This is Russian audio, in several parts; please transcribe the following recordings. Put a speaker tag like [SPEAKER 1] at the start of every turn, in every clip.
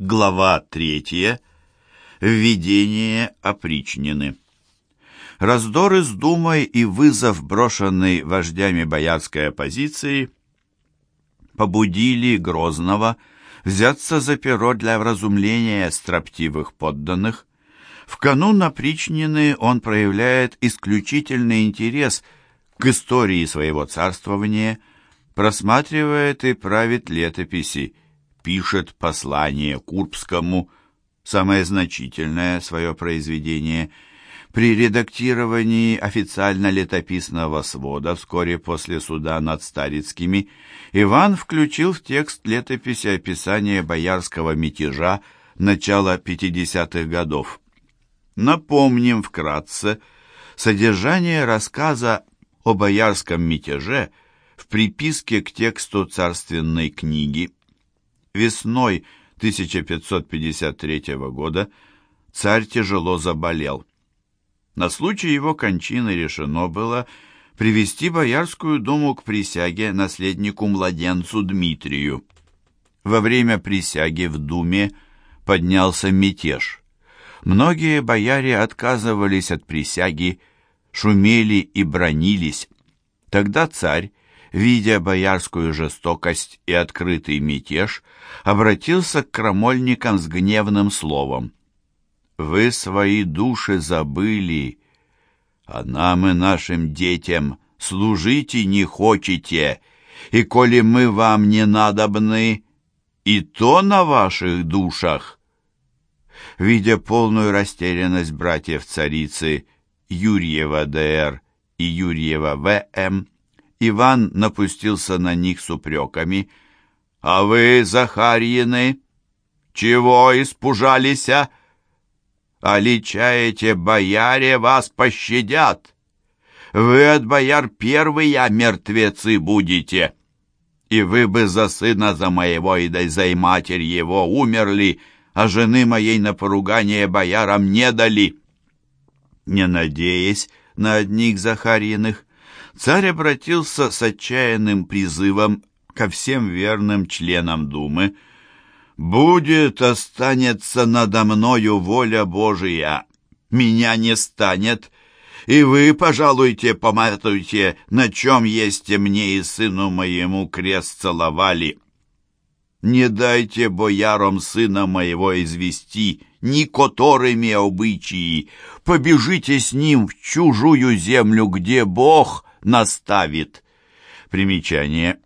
[SPEAKER 1] Глава третья. Введение опричнины. Раздоры с Думой и вызов, брошенный вождями боярской оппозиции, побудили Грозного взяться за перо для вразумления строптивых подданных. В канун опричнины он проявляет исключительный интерес к истории своего царствования, просматривает и правит летописи, пишет послание Курбскому, самое значительное свое произведение. При редактировании официально летописного свода вскоре после суда над Старицкими Иван включил в текст летописи описание боярского мятежа начала 50-х годов. Напомним вкратце содержание рассказа о боярском мятеже в приписке к тексту царственной книги Весной 1553 года царь тяжело заболел. На случай его кончины решено было привести Боярскую думу к присяге наследнику-младенцу Дмитрию. Во время присяги в думе поднялся мятеж. Многие бояре отказывались от присяги, шумели и бронились. Тогда царь видя боярскую жестокость и открытый мятеж, обратился к крамольникам с гневным словом. «Вы свои души забыли, а нам и нашим детям служите не хочете, и коли мы вам не надобны, и то на ваших душах». Видя полную растерянность братьев царицы Юрьева Д.Р. и Юрьева В.М., Иван напустился на них с упреками. «А вы, Захарьины, чего испужались, а? Оличаете, бояре вас пощадят. Вы от бояр первые мертвецы будете. И вы бы за сына, за моего и за матерь его умерли, а жены моей на поругание боярам не дали». Не надеясь на одних Захарьиных, царь обратился с отчаянным призывом ко всем верным членам Думы. «Будет, останется надо мною воля Божия, меня не станет, и вы, пожалуйте, поматуйте, на чем есть мне и сыну моему крест целовали. Не дайте боярам сына моего извести, ни которыми обычаи, побежите с ним в чужую землю, где Бог наставит. Примечание.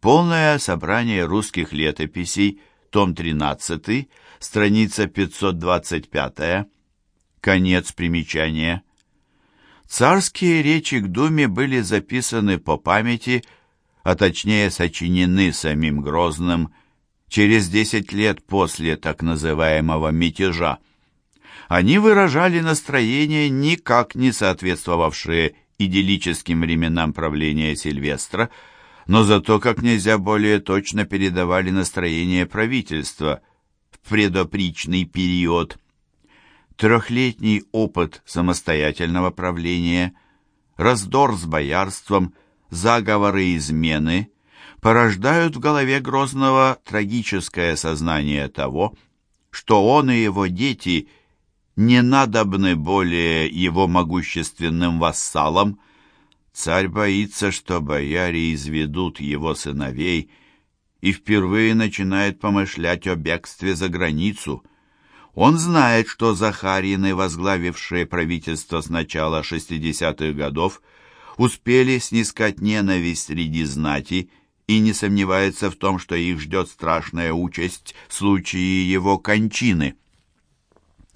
[SPEAKER 1] Полное собрание русских летописей, том 13, страница 525. Конец примечания. Царские речи к Думе были записаны по памяти, а точнее сочинены самим Грозным через 10 лет после так называемого мятежа. Они выражали настроение, никак не соответствовавшее идиллическим временам правления Сильвестра, но зато как нельзя более точно передавали настроение правительства в предопричный период. Трехлетний опыт самостоятельного правления, раздор с боярством, заговоры и измены порождают в голове Грозного трагическое сознание того, что он и его дети – не надобны более его могущественным вассалам. Царь боится, что бояре изведут его сыновей и впервые начинает помышлять о бегстве за границу. Он знает, что Захарины, возглавившие правительство с начала 60-х годов, успели снискать ненависть среди знати и не сомневается в том, что их ждет страшная участь в случае его кончины.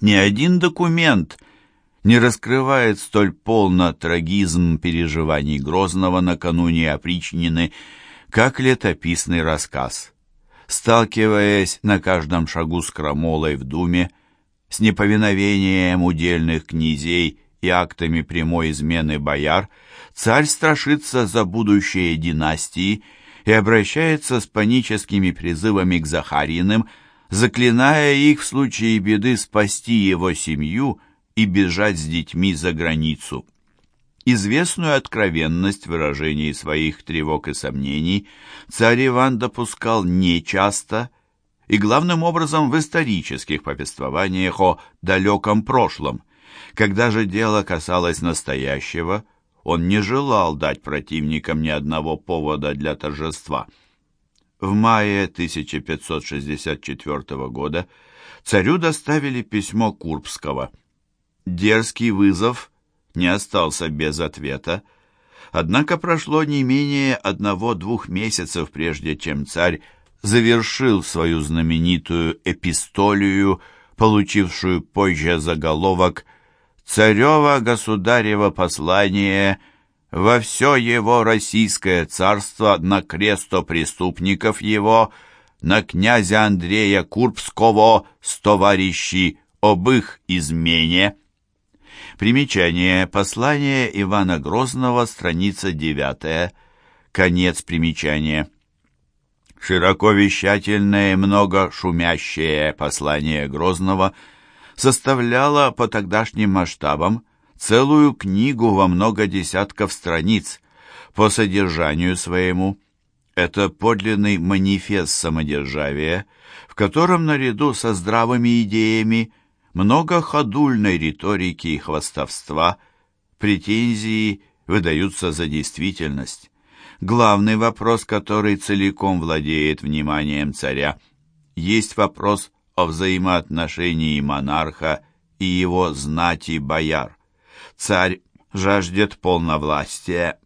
[SPEAKER 1] Ни один документ не раскрывает столь полно трагизм переживаний Грозного накануне опричнины, как летописный рассказ. Сталкиваясь на каждом шагу с крамолой в Думе, с неповиновением удельных князей и актами прямой измены бояр, царь страшится за будущее династии и обращается с паническими призывами к Захариным – заклиная их в случае беды спасти его семью и бежать с детьми за границу. Известную откровенность выражений своих тревог и сомнений царь Иван допускал нечасто и главным образом в исторических повествованиях о далеком прошлом. Когда же дело касалось настоящего, он не желал дать противникам ни одного повода для торжества. В мае 1564 года царю доставили письмо Курбского. Дерзкий вызов не остался без ответа, однако прошло не менее одного-двух месяцев, прежде чем царь завершил свою знаменитую эпистолию, получившую позже заголовок «Царево государево послание во все его российское царство на кресто преступников его, на князя Андрея Курбского с товарищи об их измене». Примечание. Послание Ивана Грозного, страница 9. Конец примечания. Широко вещательное и много шумящее послание Грозного составляло по тогдашним масштабам целую книгу во много десятков страниц. По содержанию своему это подлинный манифест самодержавия, в котором наряду со здравыми идеями много ходульной риторики и хвастовства, претензии выдаются за действительность главный вопрос, который целиком владеет вниманием царя, есть вопрос о взаимоотношении монарха и его знати бояр. Царь жаждет полновластия,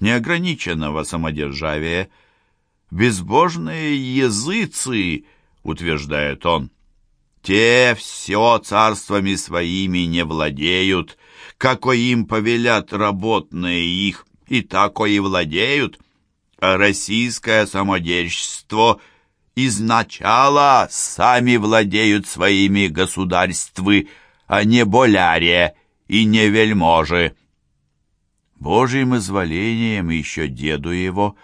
[SPEAKER 1] неограниченного самодержавия. «Безбожные языцы», — утверждает он, — «те все царствами своими не владеют, како им повелят работные их, и тако и владеют, а российское самодержство изначала сами владеют своими государствы, а не боляре и не вельможи. Божьим изволением еще деду его,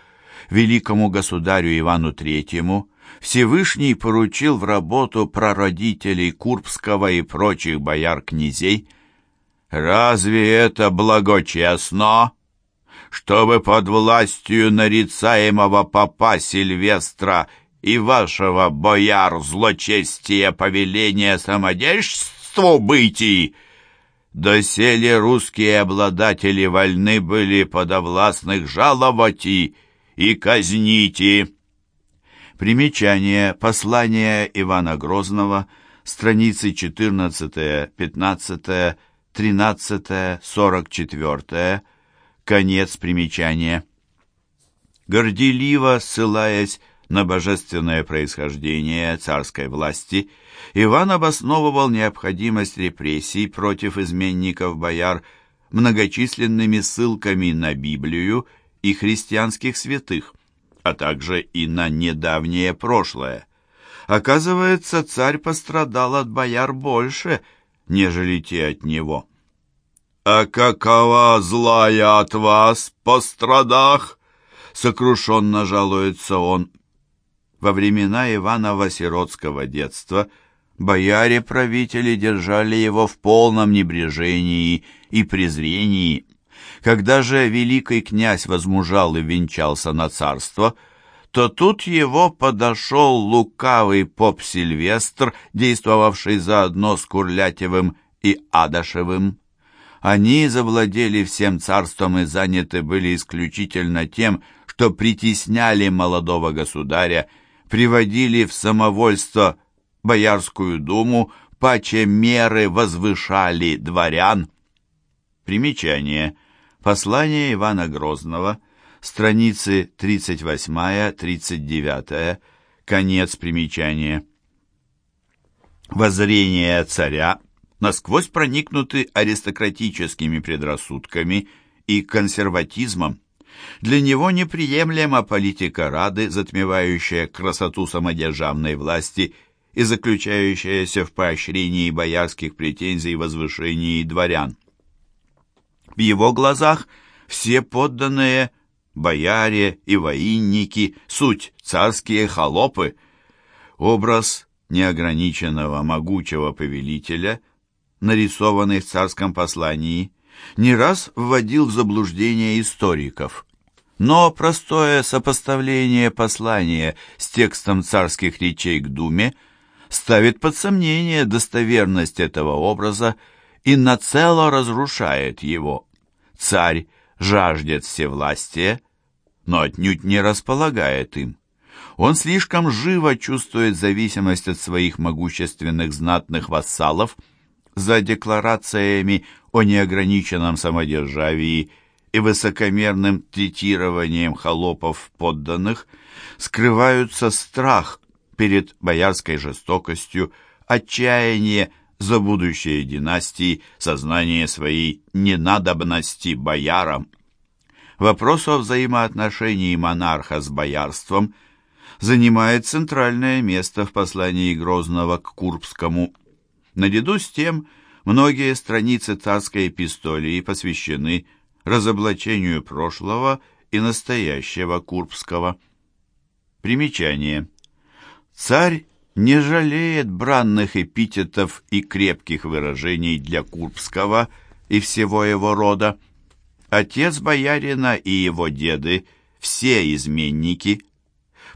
[SPEAKER 1] великому государю Ивану Третьему, Всевышний поручил в работу прародителей Курбского и прочих бояр-князей. Разве это благочестно? чтобы под властью нарицаемого папа Сильвестра и вашего, бояр, злочестия повеления самодержству бытий, доселе русские обладатели вольны были подовластных жаловать и казнить. Примечание. Послание Ивана Грозного, страницы 14, 15, 13, 44, Конец примечания. Горделиво ссылаясь на божественное происхождение царской власти, Иван обосновывал необходимость репрессий против изменников бояр многочисленными ссылками на Библию и христианских святых, а также и на недавнее прошлое. Оказывается, царь пострадал от бояр больше, нежели те от него. «А какова злая от вас, пострадах?» — сокрушенно жалуется он. Во времена Иванова сиротского детства бояре-правители держали его в полном небрежении и презрении. Когда же великий князь возмужал и венчался на царство, то тут его подошел лукавый поп Сильвестр, действовавший заодно с Курлятевым и Адашевым. Они завладели всем царством и заняты были исключительно тем, что притесняли молодого государя, приводили в самовольство Боярскую думу, паче меры возвышали дворян. Примечание. Послание Ивана Грозного, страницы 38-39, конец примечания. Воззрение царя насквозь проникнуты аристократическими предрассудками и консерватизмом. Для него неприемлема политика Рады, затмевающая красоту самодержавной власти и заключающаяся в поощрении боярских претензий и возвышении дворян. В его глазах все подданные, бояре и воинники, суть царские холопы. Образ неограниченного могучего повелителя нарисованный в царском послании, не раз вводил в заблуждение историков. Но простое сопоставление послания с текстом царских речей к Думе ставит под сомнение достоверность этого образа и нацело разрушает его. Царь жаждет всевластия, но отнюдь не располагает им. Он слишком живо чувствует зависимость от своих могущественных знатных вассалов за декларациями о неограниченном самодержавии и высокомерным третированием холопов подданных скрываются страх перед боярской жестокостью, отчаяние за будущее династии, сознание своей ненадобности боярам. Вопрос о взаимоотношении монарха с боярством занимает центральное место в послании Грозного к Курбскому. Наряду с тем, многие страницы царской эпистолии посвящены разоблачению прошлого и настоящего Курбского. Примечание. Царь не жалеет бранных эпитетов и крепких выражений для Курбского и всего его рода. Отец боярина и его деды – все изменники.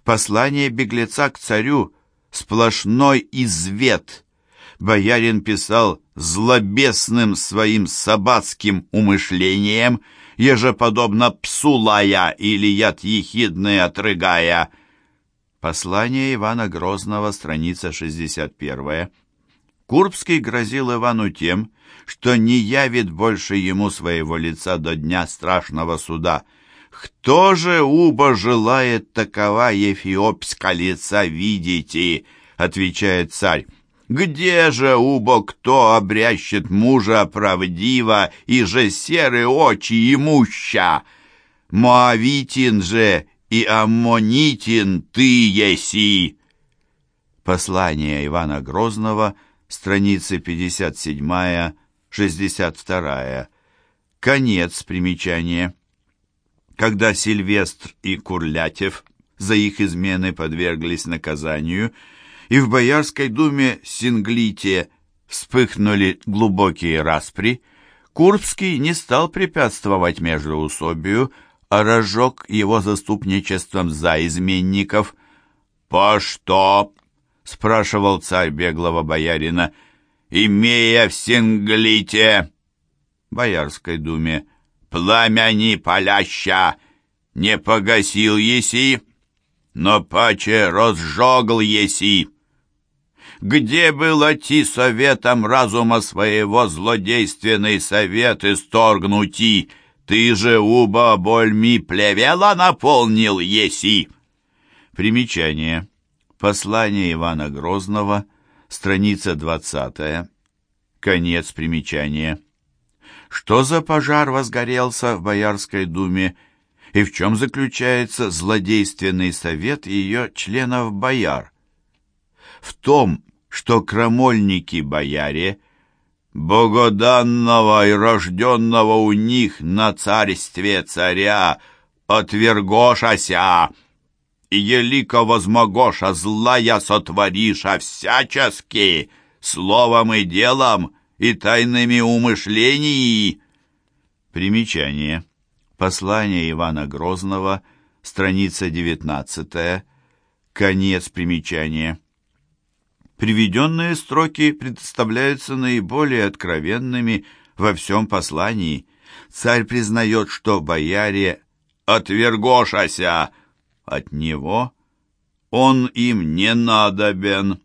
[SPEAKER 1] Послание беглеца к царю – сплошной извет. Боярин писал злобесным своим собацким умышлением, ежеподобно псу лая или яд ехидный отрыгая – Послание Ивана Грозного, страница 61. Курбский грозил Ивану тем, что не явит больше ему своего лица до дня страшного суда. «Кто же, уба, желает такова ефиопска лица видите?» — отвечает царь. «Где же, убо, кто обрящет мужа правдиво, и же серые очи имуща? Моавитин же и аммонитин ты еси!» Послание Ивана Грозного, страницы 57-62. Конец примечания. Когда Сильвестр и Курлятев за их измены подверглись наказанию, и в Боярской думе Синглите вспыхнули глубокие распри, Курбский не стал препятствовать междоусобию, а разжег его заступничеством за изменников. «По что?» — спрашивал царь беглого боярина, имея в Синглите, Боярской думе, пламя не паляща, не погасил еси, но паче разжегл еси. Где было ти советом разума своего злодейственный совет исторгнути, — ты же уба больми плевела наполнил еси. Примечание. Послание Ивана Грозного, страница 20. Конец примечания. Что за пожар возгорелся в Боярской думе и в чем заключается злодейственный совет ее членов-бояр? В том, что крамольники-бояре – богоданного и рожденного у них на царстве царя, отвергошася, и елико возмогоша злая сотвориша всячески, словом и делом, и тайными умышлениями. Примечание. Послание Ивана Грозного, страница 19, конец примечания. Приведенные строки представляются наиболее откровенными во всем послании. Царь признает, что бояре «отвергошася» от него, он им не надобен.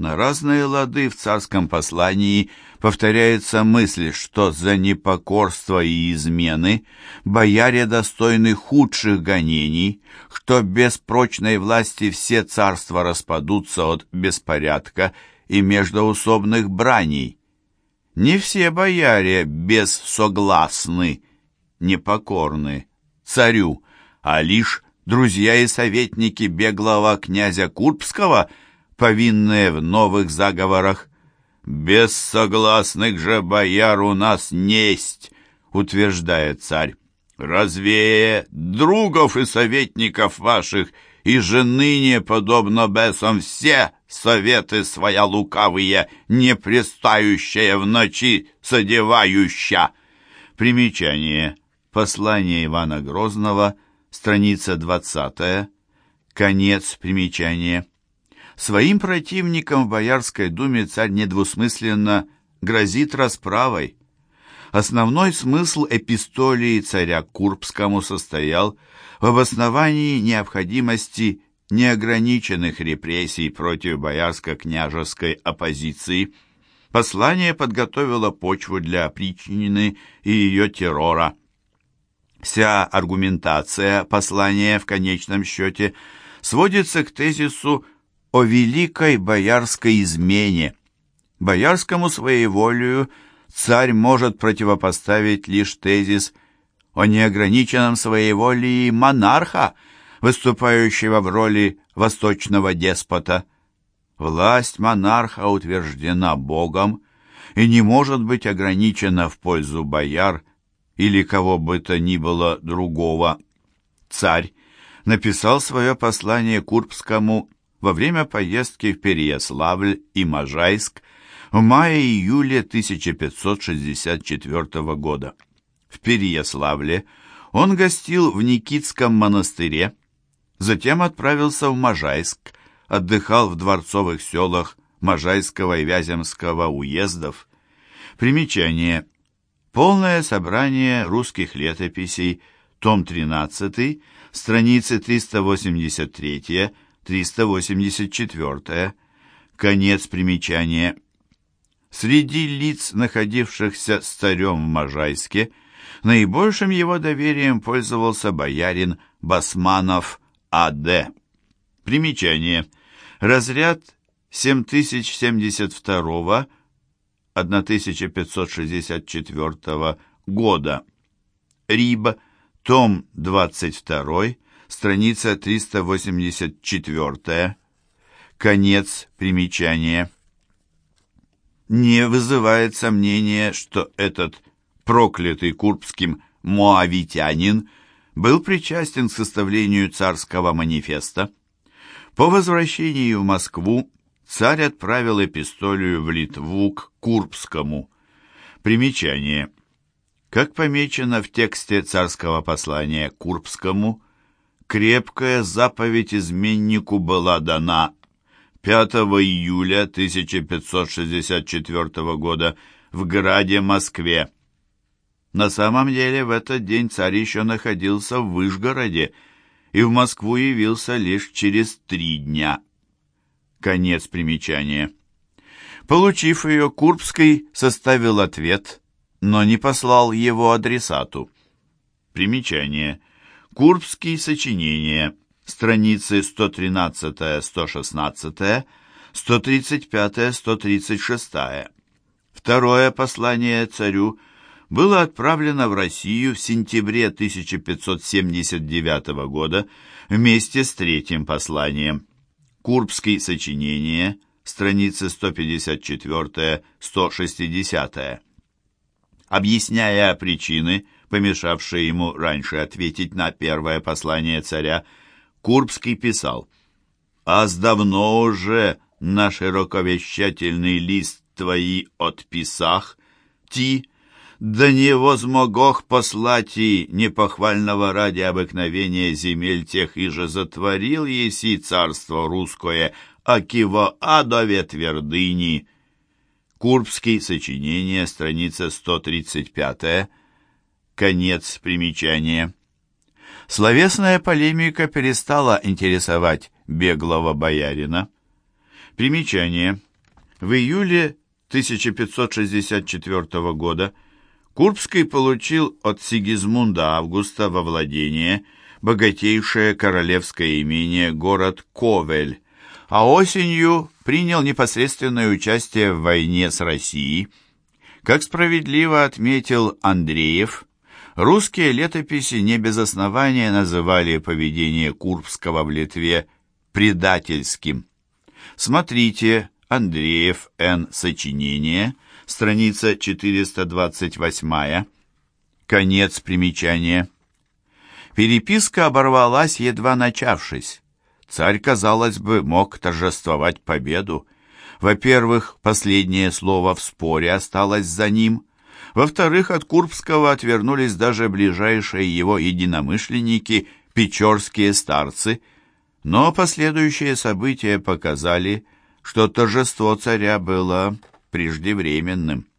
[SPEAKER 1] На разные лады в царском послании повторяется мысль, что за непокорство и измены бояре достойны худших гонений, что без прочной власти все царства распадутся от беспорядка и междоусобных браней. Не все бояре бессогласны, непокорны царю, а лишь друзья и советники беглого князя Курбского – повинные в новых заговорах. «Без согласных же бояр у нас несть», — утверждает царь. «Разве другов и советников ваших и же ныне, подобно бесам, все советы своя лукавые, не пристающие в ночи содевающа». Примечание. Послание Ивана Грозного, страница 20, конец примечания. Своим противникам в Боярской думе царь недвусмысленно грозит расправой. Основной смысл эпистолии царя Курбскому состоял в обосновании необходимости неограниченных репрессий против боярско-княжеской оппозиции. Послание подготовило почву для опричнины и ее террора. Вся аргументация послания в конечном счете сводится к тезису о великой боярской измене. Боярскому своеволию царь может противопоставить лишь тезис о неограниченном своеволии монарха, выступающего в роли восточного деспота. Власть монарха утверждена Богом и не может быть ограничена в пользу бояр или кого бы то ни было другого. Царь написал свое послание Курбскому во время поездки в Переяславль и Можайск в мае-июле 1564 года. В Переяславле он гостил в Никитском монастыре, затем отправился в Можайск, отдыхал в дворцовых селах Можайского и Вяземского уездов. Примечание. Полное собрание русских летописей, том 13, страницы 383-384, конец примечания. Среди лиц, находившихся с царем в Можайске, наибольшим его доверием пользовался боярин Басманов А.Д. Примечание. Разряд 7072 1564 года. Риб, том 22, страница 384. Конец примечания. Не вызывает сомнения, что этот проклятый курбским моавитянин был причастен к составлению царского манифеста. По возвращении в Москву царь отправил эпистолию в Литву к Курбскому. Примечание. Как помечено в тексте царского послания Курбскому, крепкая заповедь изменнику была дана 5 июля 1564 года в граде Москве. На самом деле в этот день царь еще находился в Выжгороде и в Москву явился лишь через три дня. Конец примечания. Получив ее, Курбский составил ответ, но не послал его адресату. Примечание. Курбский сочинение. Страницы 113-116, 135-136. Второе послание царю было отправлено в Россию в сентябре 1579 года вместе с третьим посланием. Курбский сочинение, страницы 154-160. Объясняя причины, помешавшие ему раньше ответить на первое послание царя, Курбский писал «Аз давно уже на широковещательный лист твои отписах, ти, да не возмогох послать и непохвального ради обыкновения земель тех, и же затворил еси царство русское, акиво адове твердыни». Курбский, сочинение, страница 135, конец примечания. Словесная полемика перестала интересовать беглого боярина. Примечание. В июле 1564 года Курбский получил от Сигизмунда Августа во владение богатейшее королевское имение город Ковель, а осенью принял непосредственное участие в войне с Россией. Как справедливо отметил Андреев, русские летописи не без основания называли поведение Курбского в Литве предательским. Смотрите Андреев Н. Сочинение – страница 428, конец примечания. Переписка оборвалась, едва начавшись. Царь, казалось бы, мог торжествовать победу. Во-первых, последнее слово в споре осталось за ним. Во-вторых, от Курбского отвернулись даже ближайшие его единомышленники, печорские старцы, но последующие события показали, что торжество царя было преждевременным.